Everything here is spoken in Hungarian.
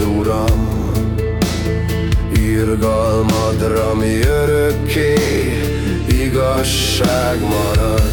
Uram, irgalmadra mi örökké igazság marad.